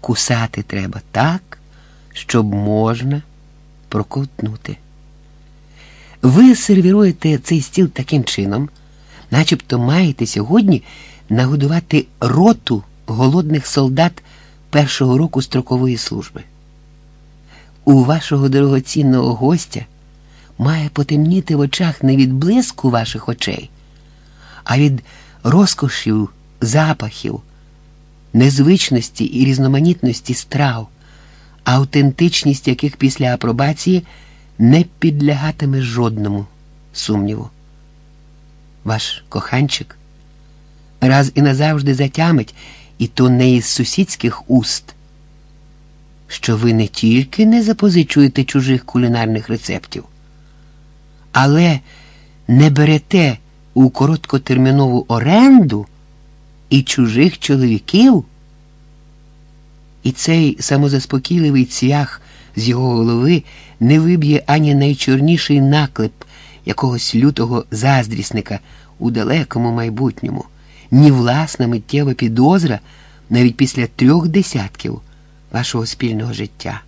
кусати треба так, щоб можна проковтнути. Ви сервіруєте цей стіл таким чином, начебто маєте сьогодні нагодувати роту голодних солдат першого року строкової служби. У вашого дорогоцінного гостя має потемніти в очах не від блиску ваших очей, а від розкошів, запахів, незвичності і різноманітності страв, автентичність яких після апробації не підлягатиме жодному сумніву. Ваш коханчик раз і назавжди затямить, і то не із сусідських уст, що ви не тільки не запозичуєте чужих кулінарних рецептів, але не берете у короткотермінову оренду і чужих чоловіків. І цей самозаспокійливий цвях з його голови не виб'є ані найчорніший наклеп якогось лютого заздрісника у далекому майбутньому, ні власна миттєва підозра навіть після трьох десятків вашого спільного життя.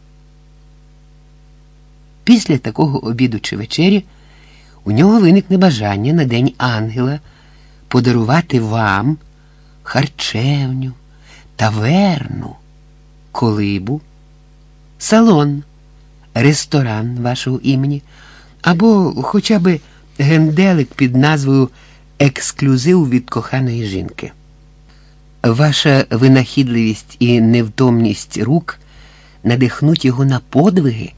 Після такого обіду чи вечері у нього виникне бажання на День Ангела подарувати вам харчевню, таверну, колибу, салон, ресторан вашого імені або хоча б генделик під назвою Ексклюзив від коханої жінки. Ваша винахідливість і невтомність рук надихнуть його на подвиги,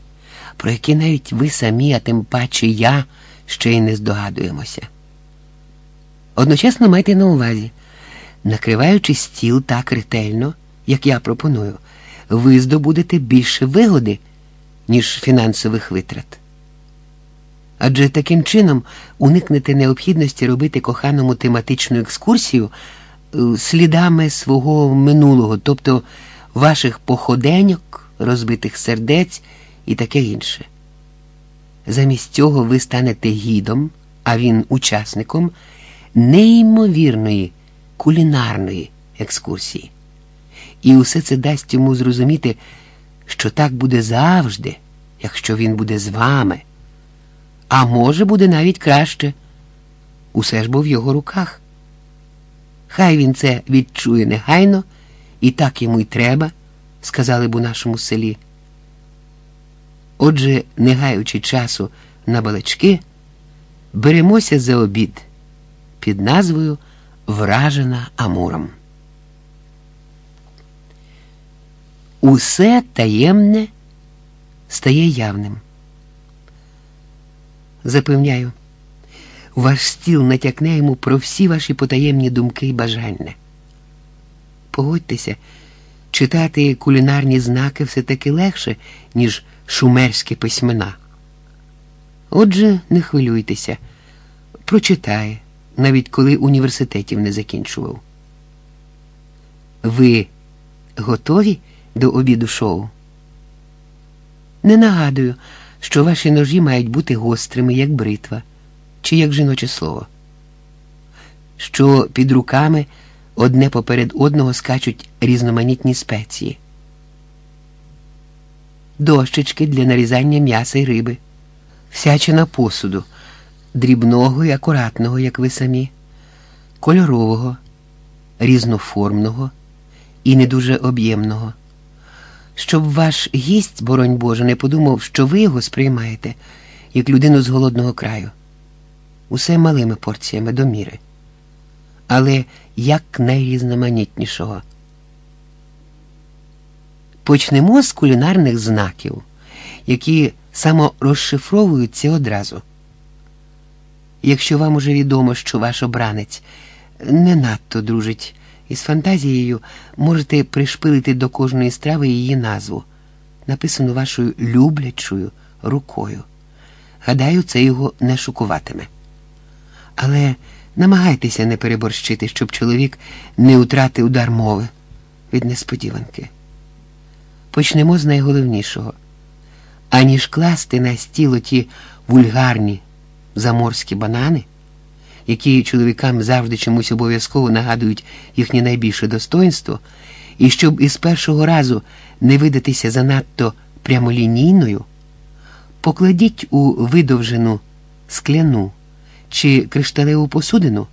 про які навіть ви самі, а тим паче я ще й не здогадуємося. Одночасно майте на увазі, накриваючи стіл так ретельно, як я пропоную, ви здобудете більше вигоди, ніж фінансових витрат. Адже таким чином уникнете необхідності робити коханому тематичну екскурсію е, слідами свого минулого, тобто ваших походеньок, розбитих сердець і таке інше. Замість цього ви станете гідом, а він учасником неймовірної кулінарної екскурсії. І усе це дасть йому зрозуміти, що так буде завжди, якщо він буде з вами. А може, буде навіть краще. Усе ж бо в його руках. Хай він це відчує негайно, і так йому й треба, сказали б у нашому селі. Отже, не гаючи часу на балачки, беремося за обід під назвою Вражена Амуром. Усе таємне стає явним. Запевняю, ваш стіл натякне йому про всі ваші потаємні думки і бажання. Погодьтеся, читати кулінарні знаки все таки легше, ніж шумерські письмена. Отже, не хвилюйтеся, прочитає, навіть коли університетів не закінчував. Ви готові до обіду шоу? Не нагадую, що ваші ножі мають бути гострими, як бритва, чи як жіноче слово, що під руками одне поперед одного скачуть різноманітні спеції, дощечки для нарізання м'яса й риби, всячина посуду, дрібного і акуратного, як ви самі, кольорового, різноформного і не дуже об'ємного щоб ваш гість, боронь Боже, не подумав, що ви його сприймаєте як людину з голодного краю. Усе малими порціями до міри, але як найрізноманітнішого. Почнемо з кулінарних знаків, які саморозшифровуються одразу. Якщо вам уже відомо, що ваш обранець не надто дружить із фантазією можете пришпилити до кожної страви її назву, написану вашою люблячою рукою. Гадаю, це його не шокуватиме. Але намагайтеся не переборщити, щоб чоловік не втратив дар мови від несподіванки. Почнемо з найголовнішого. Аніж класти на стіл ті вульгарні заморські банани які чоловікам завжди чомусь обов'язково нагадують їхнє найбільше достоинство, І щоб із першого разу не видатися занадто прямолінійною, покладіть у видовжену скляну чи кришталеву посудину